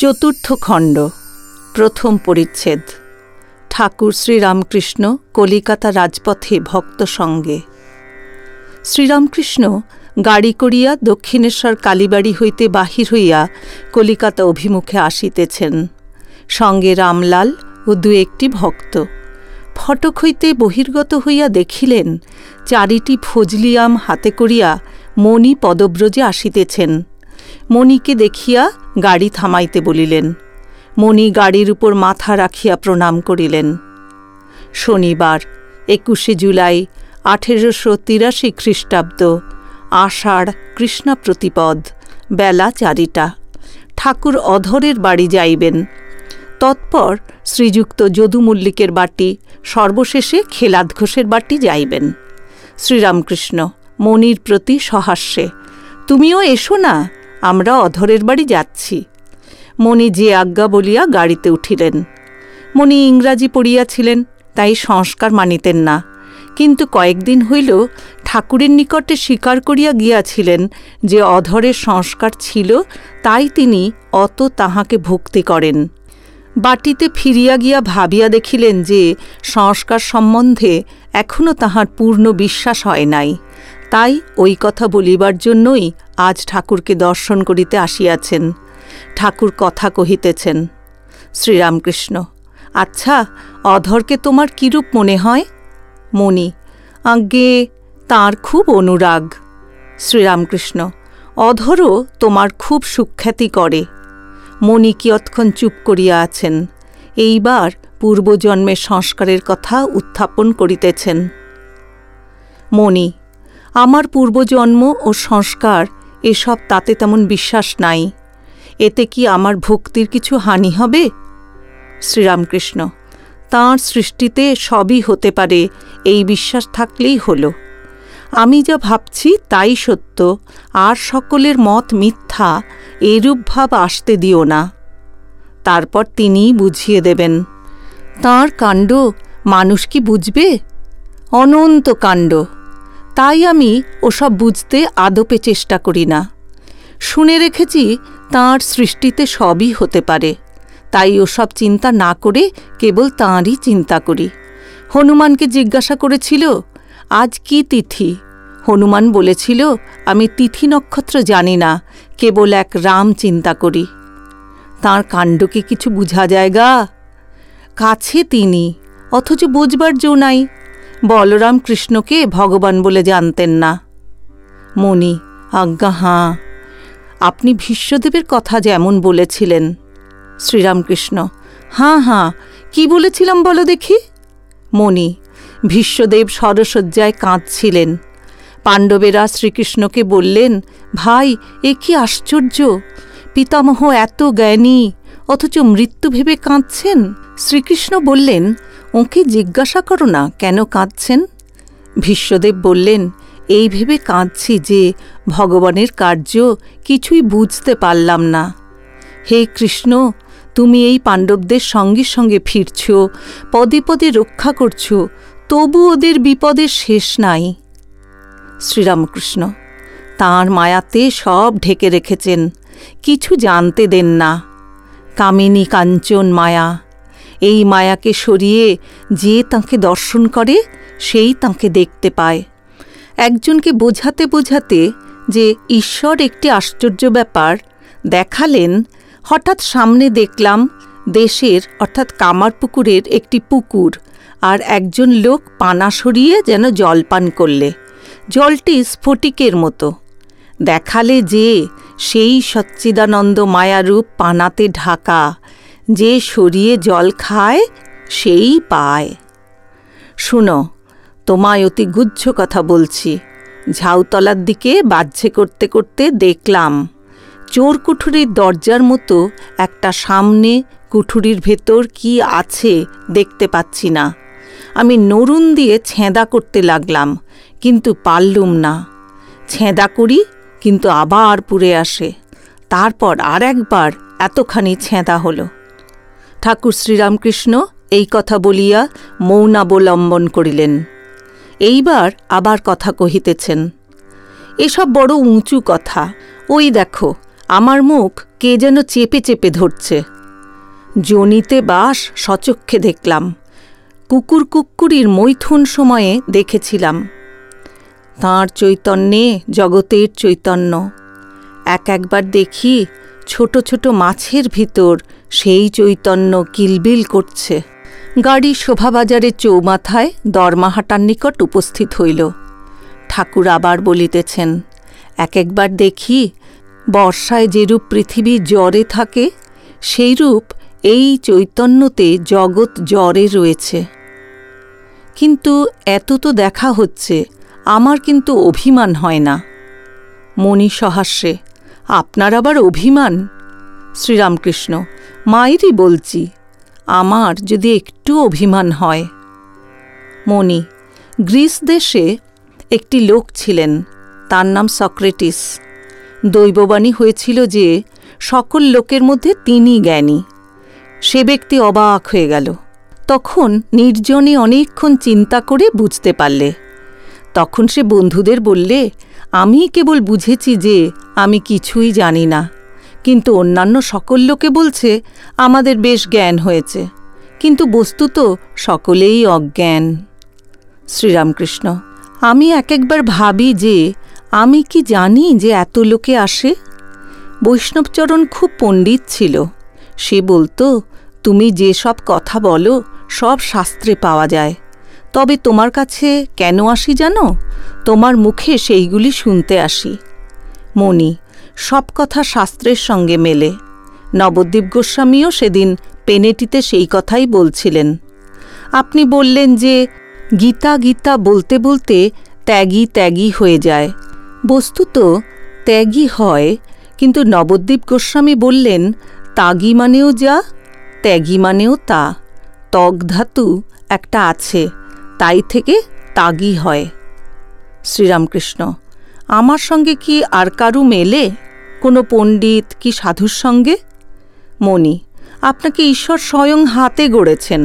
চতুর্থ খণ্ড, প্রথম পরিচ্ছেদ। ঠাকুর শ্রীরামকৃষ্ণ কলিকাতা রাজপথে ভক্ত সঙ্গে। শ্রীরামকৃষ্ণ গাড়ি করিয়া দক্ষিণেশ্বর কালীবাড়ি হইতে বাহির হইয়া কলিকাতা অভিমুখে আসিতেছেন। সঙ্গে রামলাল ও দু একটি ভক্ত। ফটক হইতে বহির্গত হইয়া দেখিলেন, চারিটি ফজলিয়াম হাতে করিয়া মণি পদব্রজে আসিতেছেন। মণিকে দেখিয়া গাড়ি থামাইতে বলিলেন। মণি গাড়ির উপর মাথা রাখিয়া প্রণাম করিলেন। শনিবার, একুশে জুলাই, আঠেরোশো তিরাশি খ্রিস্টাব্দ, আষাঢ় কৃষ্ণা প্রতিপদ, বেলা চারিটা। ঠাকুর অধরের বাড়ি যাইবেন। তৎপর শ্রীযুক্ত যদু মল্লিকের বাটি, সর্বশেষে খেলাদ ঘোষের বাটি যাইবেন। শ্রীরামকৃষ্ণ মনির প্রতি সহাস্যে, তুমিও এসো না? আমরা অধরের বাড়ি যাচ্ছি। মণি যে আজ্ঞা বলিয়া গাড়িতে উঠিলেন। মণি ইংরাজি পড়িয়াছিলেন, তাই সংস্কার মানিতেন না। কিন্তু কয়েকদিন হইল ঠাকুরের নিকটে স্বীকার করিয়া গিয়াছিলেন যে অধরের সংস্কার ছিল, তাই তিনি অত তাহাকে ভক্তি করেন। বাটিতে ফিরিয়া গিয়া ভাবিয়া দেখিলেন যে সংস্কার সম্বন্ধে এখনও তাহার পূর্ণ বিশ্বাস হয় নাই। তাই ওই কথা বলিবার জন্যই আজ ঠাকুরকে দর্শন করিতে আসিয়াছেন। ঠাকুর কথা কহিতেছেন, শ্রীরামকৃষ্ণ আচ্ছা অধরকে তোমার কিরূপ মনে হয়? মণি, আজ্ঞে, তার খুব অনুরাগ। শ্রীরামকৃষ্ণ, অধরও তোমার খুব সুখ্যাতি করে। মণি কিয়ৎক্ষণ চুপ করিয়া আছেন। এইবার পূর্বজন্মের সংস্কারের কথা উত্থাপন করিতেছেন। মণি আমার পূর্বজন্ম ও সংস্কার, এসব তাতে তেমন বিশ্বাস নাই। এতে কি আমার ভক্তির কিছু হানি হবে? শ্রীরামকৃষ্ণ, তাঁর সৃষ্টিতে সবই হতে পারে, এই বিশ্বাস থাকলেই হল। আমি যা ভাবছি তাই সত্য, আর সকলের মত মিথ্যা, এরূপ ভাব আসতে দিও না। তারপর তিনিই বুঝিয়ে দেবেন, তাঁর কাণ্ড মানুষ কি বুঝবে? অনন্ত কাণ্ড। তাই আমি ওসব বুঝতে আদপে চেষ্টা করি না। শুনে রেখেছি তাঁর সৃষ্টিতে সবই হতে পারে। তাই ওসব চিন্তা না করে কেবল তাঁরই চিন্তা করি। হনুমানকে জিজ্ঞাসা করেছিল, আজ কি তিথি? হনুমান বলেছিল, আমি তিথি নক্ষত্র জানি না, কেবল এক রাম চিন্তা করি। তাঁর কাণ্ডকে কিছু বুঝা যায়গা কাছে তিনি, অথচ বুঝবার জো নাই। বলরাম কৃষ্ণকে ভগবান বলে জানতেন না। মণি আজ্ঞা, হাঁ। আপনি ভীষ্মদেবের কথা যেমন বলেছিলেন। শ্রীরামকৃষ্ণ, হাঁ হাঁ। কি বলেছিলাম বলো দেখি? মণি ভীষ্মদেব সরসজ্জায় কাঁদছিলেন। পাণ্ডবেরা শ্রীকৃষ্ণকে বললেন, ভাই, এ কি আশ্চর্য! পিতামহ এত জ্ঞানী, অথচ মৃত্যু ভেবে কাঁদছেন? শ্রীকৃষ্ণ বললেন ওকে জিজ্ঞাসা করো না, কেন কাঁদছেন? ভীষ্মদেব বললেন, এই ভেবে কাঁদছি যে ভগবানের কার্য কিছুই বুঝতে পারলাম না। হে কৃষ্ণ, তুমি এই পাণ্ডবদের সঙ্গে সঙ্গে ফিরছ, পদে পদে রক্ষা করছ, তবু ওদের বিপদের শেষ নাই। শ্রীরামকৃষ্ণ, তাঁর মায়াতে সব ঢেকে রেখেছেন, কিছু জানতে দেন না। কামিনী কাঞ্চন মায়া এই মায়াকে সরিয়ে যে তাঁকে দর্শন করে, সেই তাঁকে দেখতে পায়। একজনকে বোঝাতে বোঝাতে যে ঈশ্বর একটি আশ্চর্য ব্যাপার, দেখালেন, হঠাৎ সামনে দেখলাম দেশের, অর্থাৎ কামারপুকুরের একটি পুকুর, আর একজন লোক পানা সরিয়ে যেন জল পান করলে। জলটি স্ফটিকের মতো। দেখালে যে সেই সচ্চিদানন্দ মায়ারূপ পানাতে ঢাকা। যে সরিয়ে জল খায়, সেই পায়। শুনো, তোমায় অতি গুচ্ছ কথা বলছি। ঝাউতলার দিকে বাহ্যে করতে করতে দেখলাম চোর কুঠুরির দরজার মতো একটা সামনে কুঠুরির ভেতর কি আছে দেখতে পাচ্ছি না। আমি নরুন দিয়ে ছেঁদা করতে লাগলাম, কিন্তু পারলুম না। ছেঁদা করি, কিন্তু আবার পুড়ে আসে। তারপর আর একবার এতখানি ছেঁদা হলো। ঠাকুর শ্রীরামকৃষ্ণ এই কথা বলিয়া মৌনাবলম্বন করিলেন। এইবার আবার কথা কহিতেছেন, এসব বড় উঁচু কথা, ওই দেখো, আমার মুখ কে যেন চেপে চেপে ধরছে। জনিতে বাস সচক্ষে দেখলাম, কুকুর কুকুরির মৈথুন সময়ে দেখেছিলাম। তাঁর চৈতন্যে জগতের চৈতন্য, এক একবার দেখি ছোট ছোট মাছের ভিতর সেই চৈতন্য কিলবিল করছে। গাড়ি শোভাবাজারের চৌমাথায় দরমাহাটার নিকট উপস্থিত হইল। ঠাকুর আবার বলিতেছেন, এক একবার দেখি, বর্ষায় যেরূপ পৃথিবী জ্বরে থাকে, সেইরূপ এই চৈতন্যতে জগৎ জ্বরে রয়েছে। কিন্তু এত তো দেখা হচ্ছে, আমার কিন্তু অভিমান হয় না। মণি সহাস্যে আপনার আবার অভিমান? শ্রীরামকৃষ্ণ, মায়েরই বলছি, আমার যদি একটু অভিমান হয়। মণি, গ্রিস দেশে একটি লোক ছিলেন, তার নাম সক্রেটিস। দৈববাণী হয়েছিল যে, সকল লোকের মধ্যে তিনি জ্ঞানী। সে ব্যক্তি অবাক হয়ে গেল। তখন নির্জনে অনেকক্ষণ চিন্তা করে বুঝতে পারলে। তখন সে বন্ধুদের বললে আমি কেবল বুঝেছি যে আমি কিছুই জানি না। কিন্তু অন্যান্য সকল লোকে বলছে, আমাদের বেশ জ্ঞান হয়েছে। কিন্তু বস্তুত সকলেই অজ্ঞান। শ্রীরামকৃষ্ণ, আমি এক একবার ভাবি যে আমি কি জানি যে এত লোকে আসে? বৈষ্ণবচরণ খুব পণ্ডিত ছিল। সে বলতো, তুমি যে সব কথা বলো, সব শাস্ত্রে পাওয়া যায়। তবে তোমার কাছে কেন আসি জানো? তোমার মুখে সেইগুলি শুনতে আসি। মণি, সব কথা শাস্ত্রের সঙ্গে মেলে। নবদ্বীপ গোস্বামীও সেদিন পেনেটিতে সেই কথাই বলছিলেন। আপনি বললেন যে, গীতা গীতা বলতে বলতে ত্যাগী ত্যাগী হয়ে যায়। বস্তুত ত্যাগী হয়, কিন্তু নবদ্বীপ গোস্বামী বললেন, তাগি মানেও যা, ত্যাগী মানেও তা। তগ ধাতু একটা আছে। তাই থেকে তাগি হয়। শ্রীরামকৃষ্ণ, আমার সঙ্গে কি আর কারু মেলে কোনো পণ্ডিত কি সাধুর সঙ্গে? মণি, আপনাকে ঈশ্বর স্বয়ং হাতে গড়েছেন,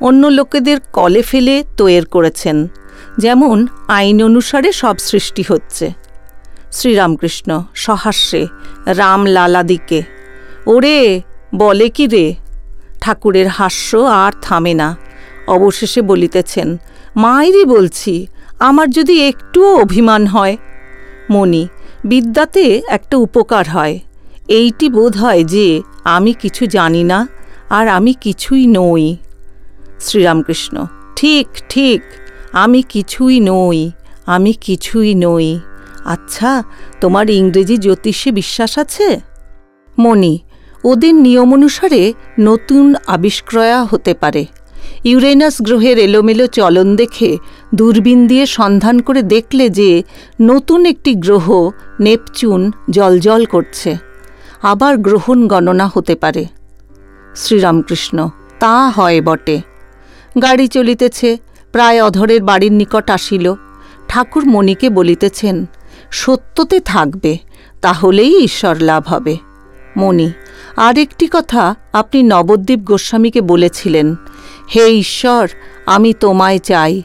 অন্য লোকেদের কলে ফেলে তৈর করেছেন, যেমন আইন অনুসারে সব সৃষ্টি হচ্ছে। শ্রীরামকৃষ্ণ, সহাস্যে, রাম লালাদিকে, ওরে, বলে কি রে? ঠাকুরের হাস্য আর থামে না, অবশেষে বলিতেছেন মায়েরই বলছি, আমার যদি একটুও অভিমান হয়। মণি, বিদ্যাতে একটা উপকার হয়। এইটি বোধ হয় যে আমি কিছু জানি না আর আমি কিছুই নই। শ্রীরামকৃষ্ণ, ঠিক ঠিক, আমি কিছুই নই, আমি কিছুই নই। আচ্ছা তোমার ইংরেজি জ্যোতিষে বিশ্বাস আছে? মণি, ওদের নিয়ম অনুসারে নতুন আবিষ্ক্রয়া হতে পারে। ইউরেনাস গ্রহের এলোমেলো চলন দেখে দূরবীন দিয়ে সন্ধান করে দেখলে যে নতুন একটি গ্রহ নেপচুন জলজল করছে। আবার গ্রহণ গণনা হতে পারে। শ্রীরামকৃষ্ণ, তা হয় বটে। গাড়ি চলিতেছে, প্রায় অধরের বাড়ির নিকট আসিল। ঠাকুর মণিকে বলিতেছেন, সত্যতে থাকবে, তাহলেই ঈশ্বর লাভ হবে। মণি আর একটি কথা আপনি নবদ্বীপ গোস্বামীকে বলেছিলেন। হে ঈশ্বর, আমি তোমায় চাই।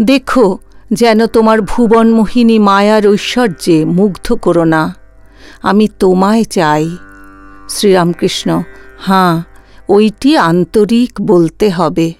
দেখো, যেন তোমার ভুবনমোহিনী মায়ার ঐশ্বর্যে মুগ্ধ করো না। আমি তোমায় চাই। শ্রীরামকৃষ্ণ, হাঁ, ওইটি আন্তরিক বলতে হবে।